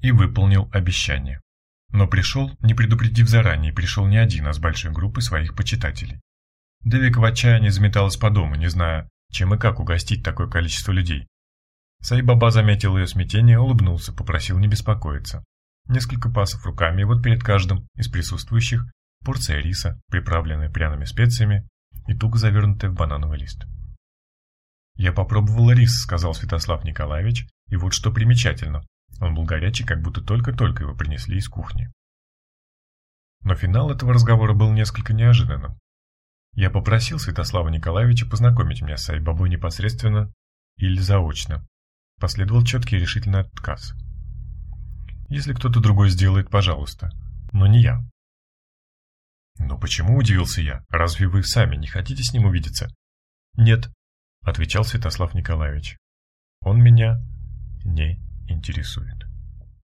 и выполнил обещание. Но пришел, не предупредив заранее, пришел не один, а с большой группой своих почитателей. Девик в отчаянии заметалась по дому, не зная, чем и как угостить такое количество людей. Сайбаба заметил ее смятение, улыбнулся, попросил не беспокоиться. Несколько пасов руками, и вот перед каждым из присутствующих порция риса, приправленная пряными специями и туго завернутая в банановый лист. «Я попробовал рис», — сказал Святослав Николаевич, и вот что примечательно. Он был горячий, как будто только-только его принесли из кухни. Но финал этого разговора был несколько неожиданным. Я попросил Святослава Николаевича познакомить меня с Сайбабой непосредственно или заочно. Последовал четкий и решительный отказ. Если кто-то другой сделает, пожалуйста, но не я. «Но почему?» – удивился я. «Разве вы сами не хотите с ним увидеться?» «Нет», – отвечал Святослав Николаевич. «Он меня не интересует».